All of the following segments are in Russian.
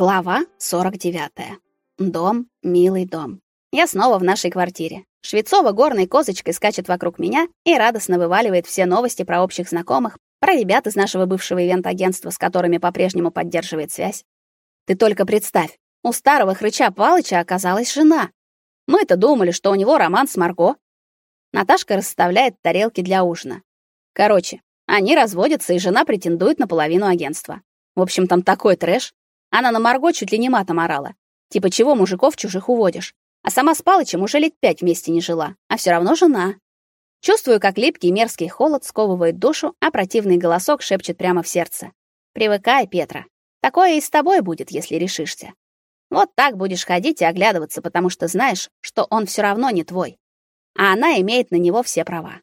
Глава 49. Дом, милый дом. Я снова в нашей квартире. Швецова горной козочкой скачет вокруг меня и радостно вываливает все новости про общих знакомых, про ребят из нашего бывшего ивент-агентства, с которыми по-прежнему поддерживает связь. Ты только представь, у старого хрыча Палыча оказалась жена. Мы-то думали, что у него роман с Марго. Наташка расставляет тарелки для ужина. Короче, они разводятся, и жена претендует на половину агентства. В общем, там такой трэш. Она на Марго чуть ли не матом орала. Типа, чего мужиков чужих уводишь? А сама с Палычем уже лет пять вместе не жила, а все равно жена. Чувствую, как липкий мерзкий холод сковывает душу, а противный голосок шепчет прямо в сердце. Привыкай, Петра. Такое и с тобой будет, если решишься. Вот так будешь ходить и оглядываться, потому что знаешь, что он все равно не твой. А она имеет на него все права.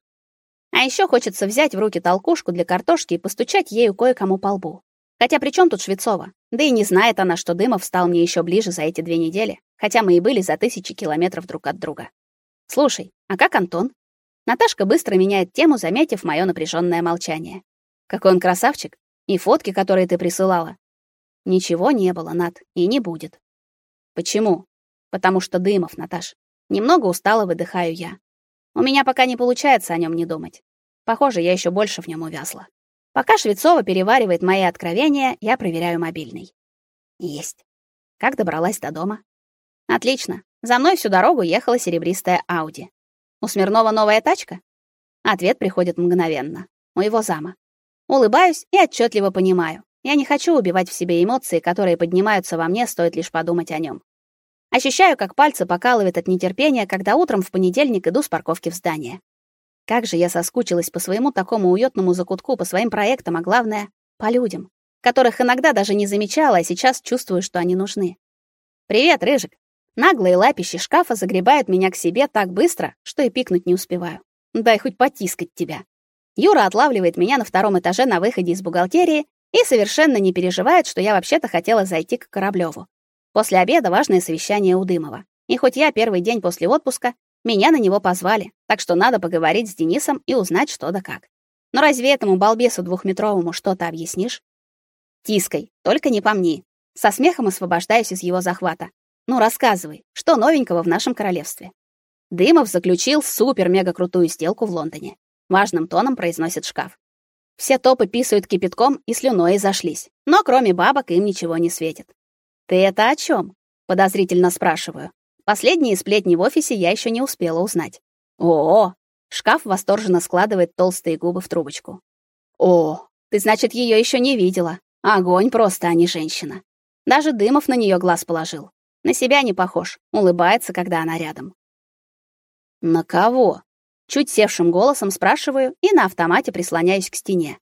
А еще хочется взять в руки толкушку для картошки и постучать ею кое-кому по лбу. Хотя при чем тут Швецова? Да и не знает она, что Дымов стал мне еще ближе за эти две недели, хотя мы и были за тысячи километров друг от друга. Слушай, а как Антон? Наташка быстро меняет тему, заметив мое напряженное молчание. Какой он красавчик! И фотки, которые ты присылала. Ничего не было, Над, и не будет. Почему? Потому что Дымов, Наташ. Немного устало выдыхаю я. У меня пока не получается о нем не думать. Похоже, я еще больше в нем увязла. Пока Швецова переваривает мои откровения, я проверяю мобильный. Есть. Как добралась до дома? Отлично. За мной всю дорогу ехала серебристая Audi. У Смирнова новая тачка? Ответ приходит мгновенно. У его зама. Улыбаюсь и отчетливо понимаю. Я не хочу убивать в себе эмоции, которые поднимаются во мне, стоит лишь подумать о нем. Ощущаю, как пальцы покалывают от нетерпения, когда утром в понедельник иду с парковки в здание. Как же я соскучилась по своему такому уютному закутку, по своим проектам, а главное, по людям, которых иногда даже не замечала, а сейчас чувствую, что они нужны. Привет, рыжик. Наглые лапищи шкафа загребают меня к себе так быстро, что и пикнуть не успеваю. Дай хоть потискать тебя. Юра отлавливает меня на втором этаже на выходе из бухгалтерии и совершенно не переживает, что я вообще-то хотела зайти к Кораблёву. После обеда важное совещание у Дымова. И хоть я первый день после отпуска, меня на него позвали, так что надо поговорить с Денисом и узнать, что да как. Но разве этому балбесу двухметровому что-то объяснишь? Тискай, только не помни. Со смехом освобождаюсь из его захвата. Ну, рассказывай, что новенького в нашем королевстве? Дымов заключил супер-мега-крутую сделку в Лондоне. Важным тоном произносит шкаф. Все топы писают кипятком и слюной зашлись. Но кроме бабок им ничего не светит. Ты это о чем? подозрительно спрашиваю. Последние сплетни в офисе я еще не успела узнать. О, шкаф восторженно складывает толстые губы в трубочку. О, ты, значит, ее еще не видела. Огонь просто, а не женщина. Даже Дымов на нее глаз положил. На себя не похож, улыбается, когда она рядом. На кого? Чуть севшим голосом спрашиваю и на автомате прислоняюсь к стене.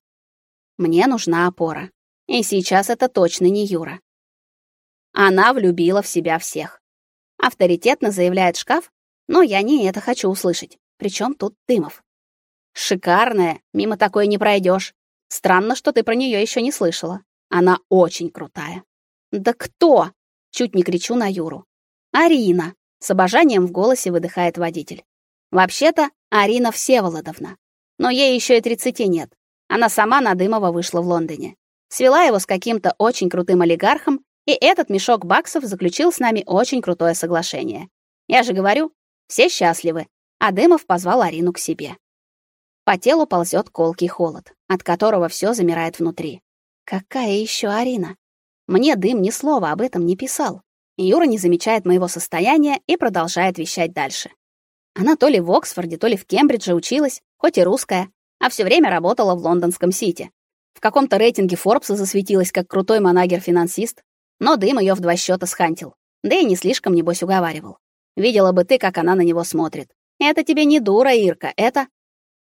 Мне нужна опора. И сейчас это точно не Юра. Она влюбила в себя всех авторитетно заявляет шкаф, но я не это хочу услышать. Причем тут Дымов. Шикарная, мимо такой не пройдешь. Странно, что ты про нее еще не слышала. Она очень крутая. Да кто? Чуть не кричу на Юру. Арина, с обожанием в голосе выдыхает водитель. Вообще-то Арина Всеволодовна. Но ей еще и тридцати нет. Она сама на Дымова вышла в Лондоне. Свела его с каким-то очень крутым олигархом и этот мешок баксов заключил с нами очень крутое соглашение. Я же говорю, все счастливы. А Дымов позвал Арину к себе. По телу ползет колкий холод, от которого все замирает внутри. Какая еще Арина? Мне Дым ни слова об этом не писал. Юра не замечает моего состояния и продолжает вещать дальше. Она то ли в Оксфорде, то ли в Кембридже училась, хоть и русская, а все время работала в лондонском Сити. В каком-то рейтинге Форбса засветилась как крутой манагер-финансист, но дым ее в два счета схантил. Да и не слишком, небось, уговаривал. Видела бы ты, как она на него смотрит. Это тебе не дура, Ирка, это...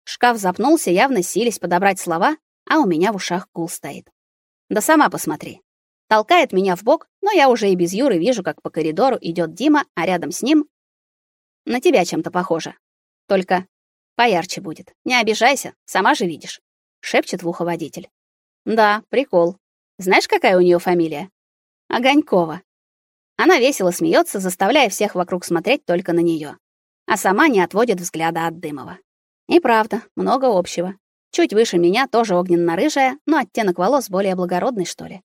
Шкаф запнулся, явно сились подобрать слова, а у меня в ушах гул стоит. Да сама посмотри. Толкает меня в бок, но я уже и без Юры вижу, как по коридору идет Дима, а рядом с ним... На тебя чем-то похоже. Только поярче будет. Не обижайся, сама же видишь. Шепчет в ухо водитель. Да, прикол. Знаешь, какая у нее фамилия? Огонькова. Она весело смеется, заставляя всех вокруг смотреть только на нее, а сама не отводит взгляда от Дымова. И правда, много общего. Чуть выше меня тоже огненно-рыжая, но оттенок волос более благородный, что ли.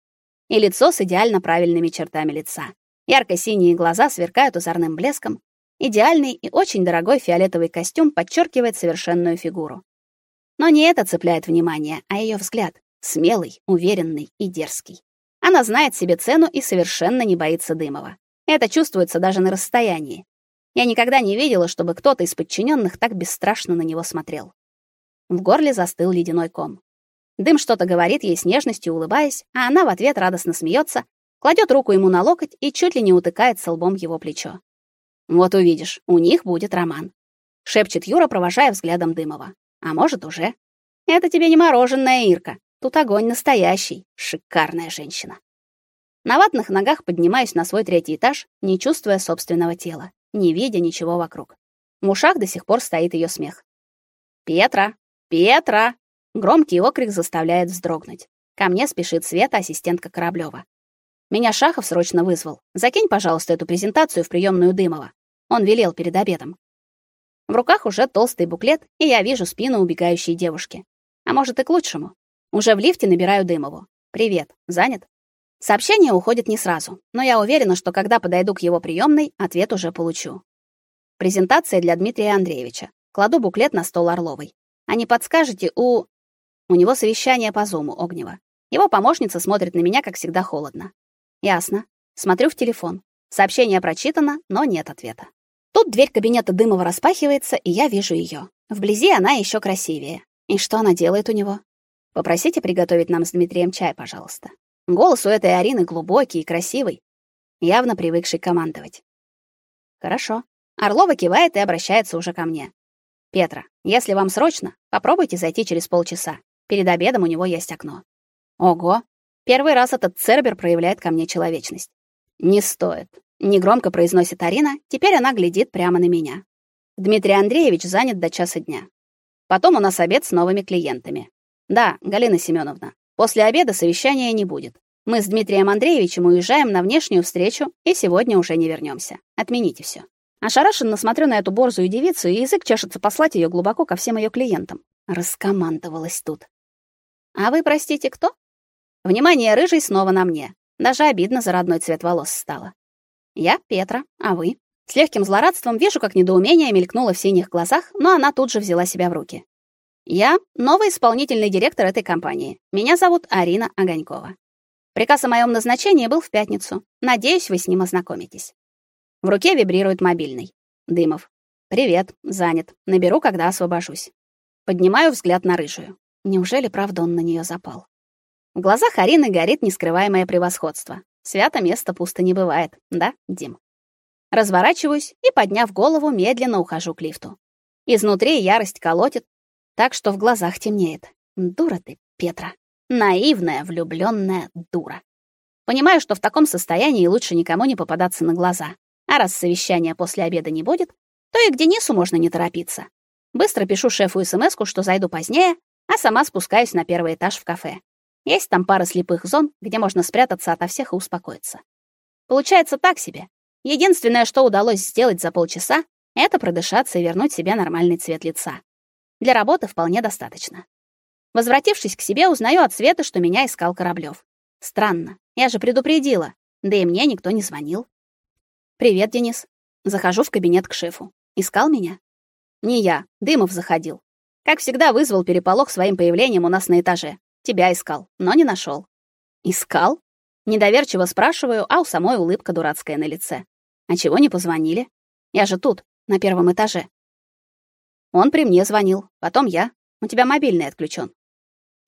и лицо с идеально правильными чертами лица. Ярко-синие глаза сверкают озорным блеском. Идеальный и очень дорогой фиолетовый костюм подчеркивает совершенную фигуру. Но не это цепляет внимание, а ее взгляд, смелый, уверенный и дерзкий. Она знает себе цену и совершенно не боится Дымова. Это чувствуется даже на расстоянии. Я никогда не видела, чтобы кто-то из подчиненных так бесстрашно на него смотрел. В горле застыл ледяной ком. Дым что-то говорит ей с нежностью, улыбаясь, а она в ответ радостно смеется, кладет руку ему на локоть и чуть ли не утыкается лбом его плечо. Вот увидишь, у них будет роман, шепчет Юра, провожая взглядом Дымова. А может, уже. Это тебе не мороженое, Ирка. Тут огонь настоящий, шикарная женщина. На ватных ногах поднимаюсь на свой третий этаж, не чувствуя собственного тела, не видя ничего вокруг. В ушах до сих пор стоит ее смех. Петра, Петра, Громкий окрик заставляет вздрогнуть. Ко мне спешит Света, ассистентка Кораблёва. Меня Шахов срочно вызвал. Закинь, пожалуйста, эту презентацию в приемную Дымова. Он велел перед обедом. В руках уже толстый буклет, и я вижу спину убегающей девушки. А может и к лучшему. Уже в лифте набираю Дымову. Привет. Занят? Сообщение уходит не сразу, но я уверена, что когда подойду к его приемной, ответ уже получу. Презентация для Дмитрия Андреевича. Кладу буклет на стол Орловой. А не подскажете, у у него совещание по зуму Огнева. Его помощница смотрит на меня, как всегда, холодно. Ясно. Смотрю в телефон. Сообщение прочитано, но нет ответа. Тут дверь кабинета Дымова распахивается, и я вижу ее. Вблизи она еще красивее. И что она делает у него? Попросите приготовить нам с Дмитрием чай, пожалуйста. Голос у этой Арины глубокий и красивый, явно привыкший командовать. Хорошо. Орлова кивает и обращается уже ко мне. Петра, если вам срочно, попробуйте зайти через полчаса. Перед обедом у него есть окно. Ого. Первый раз этот Цербер проявляет ко мне человечность. Не стоит. Негромко произносит Арина, теперь она глядит прямо на меня. Дмитрий Андреевич занят до часа дня. Потом у нас обед с новыми клиентами. Да, Галина Семеновна. После обеда совещания не будет. Мы с Дмитрием Андреевичем уезжаем на внешнюю встречу и сегодня уже не вернемся. Отмените все. Ошарашенно смотрю на эту борзую девицу, и язык чешется послать ее глубоко ко всем ее клиентам. Раскомандовалась тут. А вы, простите, кто? Внимание рыжий снова на мне. Даже обидно за родной цвет волос стало. Я Петра, а вы? С легким злорадством вижу, как недоумение мелькнуло в синих глазах, но она тут же взяла себя в руки. Я новый исполнительный директор этой компании. Меня зовут Арина Огонькова. Приказ о моем назначении был в пятницу. Надеюсь, вы с ним ознакомитесь. В руке вибрирует мобильный. Дымов. Привет, занят. Наберу, когда освобожусь. Поднимаю взгляд на рыжую. Неужели правда он на нее запал? В глазах Арины горит нескрываемое превосходство. Свято место пусто не бывает, да, Дим? Разворачиваюсь и, подняв голову, медленно ухожу к лифту. Изнутри ярость колотит, так что в глазах темнеет. Дура ты, Петра. Наивная, влюбленная дура. Понимаю, что в таком состоянии лучше никому не попадаться на глаза. А раз совещания после обеда не будет, то и к Денису можно не торопиться. Быстро пишу шефу смску, что зайду позднее, а сама спускаюсь на первый этаж в кафе. Есть там пара слепых зон, где можно спрятаться ото всех и успокоиться. Получается так себе. Единственное, что удалось сделать за полчаса, это продышаться и вернуть себе нормальный цвет лица. Для работы вполне достаточно. Возвратившись к себе, узнаю от Светы, что меня искал Кораблёв. Странно, я же предупредила, да и мне никто не звонил. «Привет, Денис». Захожу в кабинет к шефу. Искал меня? Не я, Дымов заходил. Как всегда, вызвал переполох своим появлением у нас на этаже. Тебя искал, но не нашел. Искал? Недоверчиво спрашиваю, а у самой улыбка дурацкая на лице. А чего не позвонили? Я же тут, на первом этаже. Он при мне звонил, потом я. У тебя мобильный отключен.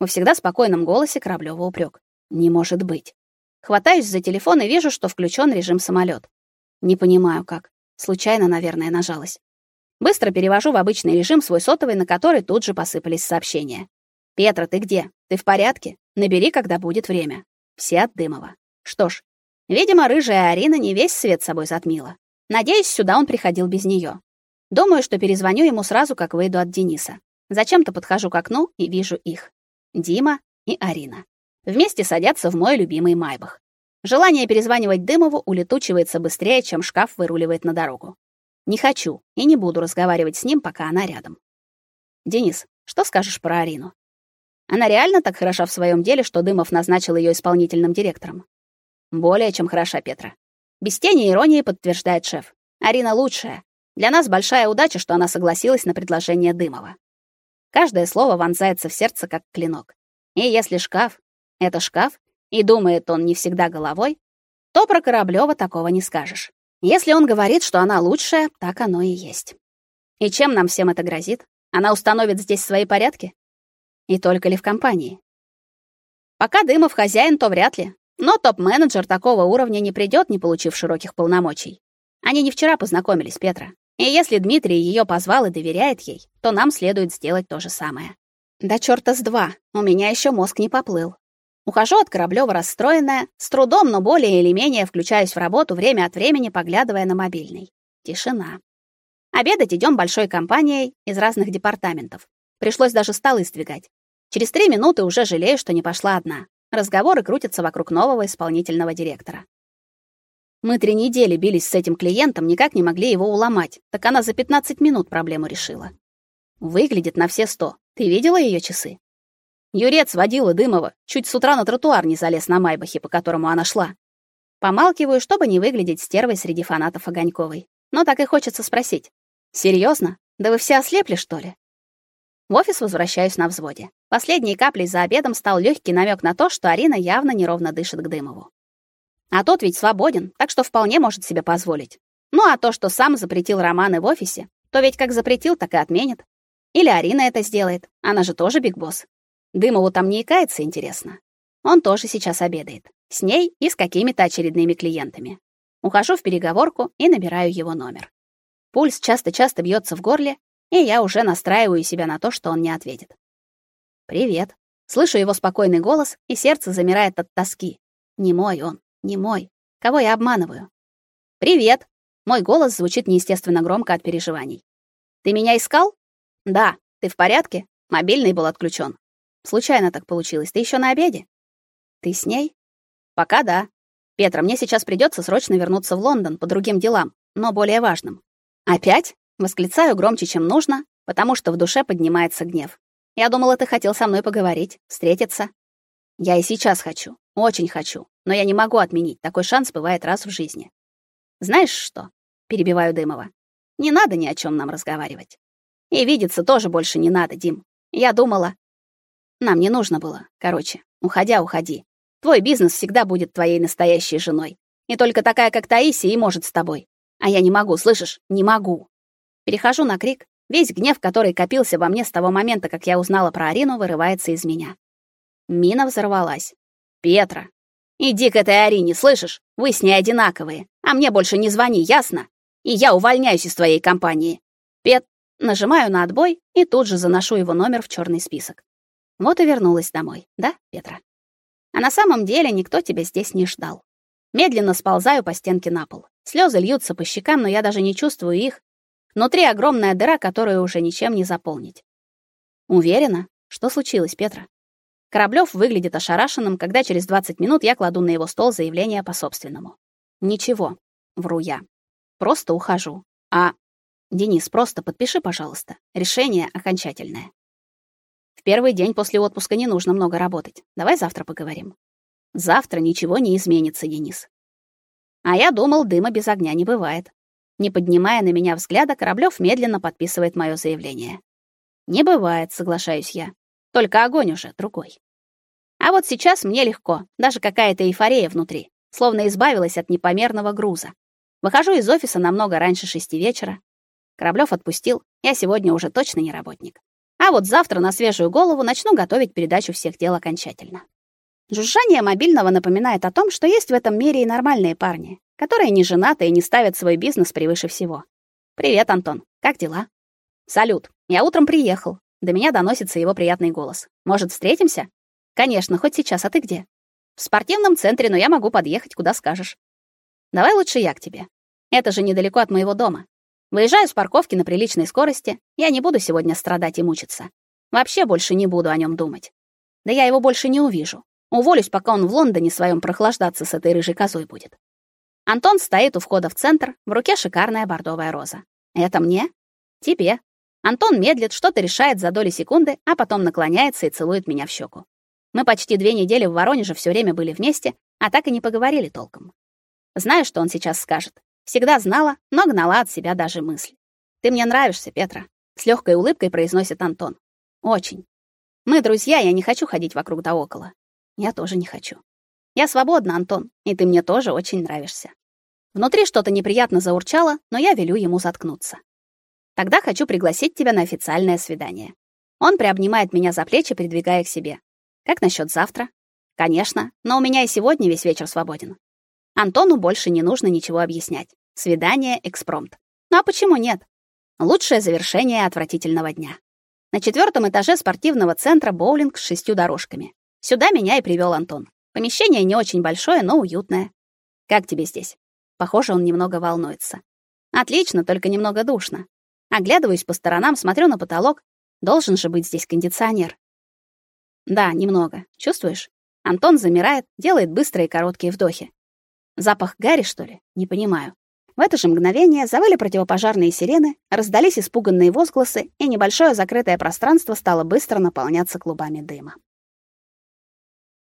Во всегда спокойном голосе Кораблёва упрек. Не может быть. Хватаюсь за телефон и вижу, что включен режим самолет. Не понимаю как. Случайно, наверное, нажалась. Быстро перевожу в обычный режим свой сотовый, на который тут же посыпались сообщения. «Петра, ты где? Ты в порядке? Набери, когда будет время». Все от Дымова. Что ж, видимо, рыжая Арина не весь свет собой затмила. Надеюсь, сюда он приходил без нее. Думаю, что перезвоню ему сразу, как выйду от Дениса. Зачем-то подхожу к окну и вижу их. Дима и Арина. Вместе садятся в мой любимый Майбах. Желание перезванивать Дымову улетучивается быстрее, чем шкаф выруливает на дорогу. Не хочу и не буду разговаривать с ним, пока она рядом. Денис, что скажешь про Арину? Она реально так хороша в своем деле, что Дымов назначил ее исполнительным директором. Более чем хороша, Петра. Без тени иронии подтверждает шеф. Арина лучшая. Для нас большая удача, что она согласилась на предложение Дымова. Каждое слово вонзается в сердце как клинок. И если шкаф это шкаф, и думает он не всегда головой, то про Кораблёва такого не скажешь. Если он говорит, что она лучшая, так оно и есть. И чем нам всем это грозит? Она установит здесь свои порядки? И только ли в компании? Пока Дымов хозяин, то вряд ли. Но топ-менеджер такого уровня не придёт, не получив широких полномочий. Они не вчера познакомились, Петра. И если Дмитрий её позвал и доверяет ей, то нам следует сделать то же самое. Да чёрта с два, у меня ещё мозг не поплыл. Ухожу от Кораблёва расстроенная, с трудом, но более или менее включаюсь в работу, время от времени поглядывая на мобильный. Тишина. Обедать идём большой компанией из разных департаментов. Пришлось даже столы сдвигать. Через три минуты уже жалею, что не пошла одна. Разговоры крутятся вокруг нового исполнительного директора. Мы три недели бились с этим клиентом, никак не могли его уломать. Так она за 15 минут проблему решила. Выглядит на все сто. Ты видела ее часы? Юрец водила Дымова, чуть с утра на тротуар не залез на Майбахе, по которому она шла. Помалкиваю, чтобы не выглядеть стервой среди фанатов Огоньковой. Но так и хочется спросить. Серьезно? Да вы все ослепли, что ли? В офис возвращаюсь на взводе. Последней каплей за обедом стал легкий намек на то, что Арина явно неровно дышит к Дымову. А тот ведь свободен, так что вполне может себе позволить. Ну а то, что сам запретил романы в офисе, то ведь как запретил, так и отменит. Или Арина это сделает. Она же тоже бигбосс. Дымову там не икается, интересно. Он тоже сейчас обедает. С ней и с какими-то очередными клиентами. Ухожу в переговорку и набираю его номер. Пульс часто-часто бьется в горле, и я уже настраиваю себя на то, что он не ответит. «Привет». Слышу его спокойный голос, и сердце замирает от тоски. Не мой он, не мой. Кого я обманываю? Привет. Мой голос звучит неестественно громко от переживаний. Ты меня искал? Да. Ты в порядке? Мобильный был отключен. Случайно так получилось. Ты еще на обеде? Ты с ней? Пока да. Петра, мне сейчас придется срочно вернуться в Лондон по другим делам, но более важным. Опять? Восклицаю громче, чем нужно, потому что в душе поднимается гнев. Я думала, ты хотел со мной поговорить, встретиться. Я и сейчас хочу, очень хочу, но я не могу отменить. Такой шанс бывает раз в жизни. Знаешь что? перебиваю Дымова. Не надо ни о чем нам разговаривать. И видеться тоже больше не надо, Дим. Я думала, нам не нужно было. Короче, уходя, уходи. Твой бизнес всегда будет твоей настоящей женой. И только такая, как Таисия, и может с тобой. А я не могу, слышишь? Не могу. Перехожу на крик. Весь гнев, который копился во мне с того момента, как я узнала про Арину, вырывается из меня. Мина взорвалась. Петра, иди к этой Арине, слышишь? Вы с ней одинаковые. А мне больше не звони, ясно? И я увольняюсь из твоей компании. Пет, нажимаю на отбой и тут же заношу его номер в черный список. Вот и вернулась домой, да, Петра? А на самом деле никто тебя здесь не ждал. Медленно сползаю по стенке на пол. Слезы льются по щекам, но я даже не чувствую их. Внутри огромная дыра, которую уже ничем не заполнить. Уверена, что случилось, Петра? Кораблёв выглядит ошарашенным, когда через 20 минут я кладу на его стол заявление по собственному. Ничего, вру я. Просто ухожу. А Денис, просто подпиши, пожалуйста. Решение окончательное. В первый день после отпуска не нужно много работать. Давай завтра поговорим. Завтра ничего не изменится, Денис. А я думал, дыма без огня не бывает. Не поднимая на меня взгляда, Кораблёв медленно подписывает моё заявление. Не бывает, соглашаюсь я. Только огонь уже другой. А вот сейчас мне легко, даже какая-то эйфория внутри, словно избавилась от непомерного груза. Выхожу из офиса намного раньше шести вечера. Кораблёв отпустил, я сегодня уже точно не работник. А вот завтра на свежую голову начну готовить передачу всех дел окончательно. Жужжание мобильного напоминает о том, что есть в этом мире и нормальные парни, которые не женаты и не ставят свой бизнес превыше всего. Привет, Антон. Как дела? Салют. Я утром приехал. До меня доносится его приятный голос. Может, встретимся? Конечно, хоть сейчас, а ты где? В спортивном центре, но я могу подъехать, куда скажешь. Давай лучше я к тебе. Это же недалеко от моего дома. Выезжаю с парковки на приличной скорости. Я не буду сегодня страдать и мучиться. Вообще больше не буду о нем думать. Да я его больше не увижу. Уволюсь, пока он в Лондоне своем прохлаждаться с этой рыжей козой будет. Антон стоит у входа в центр, в руке шикарная бордовая роза. Это мне? Тебе. Антон медлит, что-то решает за доли секунды, а потом наклоняется и целует меня в щеку. Мы почти две недели в Воронеже все время были вместе, а так и не поговорили толком. Знаю, что он сейчас скажет. Всегда знала, но гнала от себя даже мысль. Ты мне нравишься, Петра, с легкой улыбкой произносит Антон. Очень. Мы друзья, я не хочу ходить вокруг да около. Я тоже не хочу. Я свободна, Антон, и ты мне тоже очень нравишься. Внутри что-то неприятно заурчало, но я велю ему заткнуться. Тогда хочу пригласить тебя на официальное свидание. Он приобнимает меня за плечи, придвигая к себе. Как насчет завтра? Конечно, но у меня и сегодня весь вечер свободен. Антону больше не нужно ничего объяснять. Свидание экспромт. Ну а почему нет? Лучшее завершение отвратительного дня. На четвертом этаже спортивного центра боулинг с шестью дорожками. Сюда меня и привел Антон. Помещение не очень большое, но уютное. Как тебе здесь? Похоже, он немного волнуется. Отлично, только немного душно. Оглядываюсь по сторонам, смотрю на потолок. Должен же быть здесь кондиционер. Да, немного. Чувствуешь? Антон замирает, делает быстрые короткие вдохи. Запах гари, что ли? Не понимаю. В это же мгновение завыли противопожарные сирены, раздались испуганные возгласы, и небольшое закрытое пространство стало быстро наполняться клубами дыма.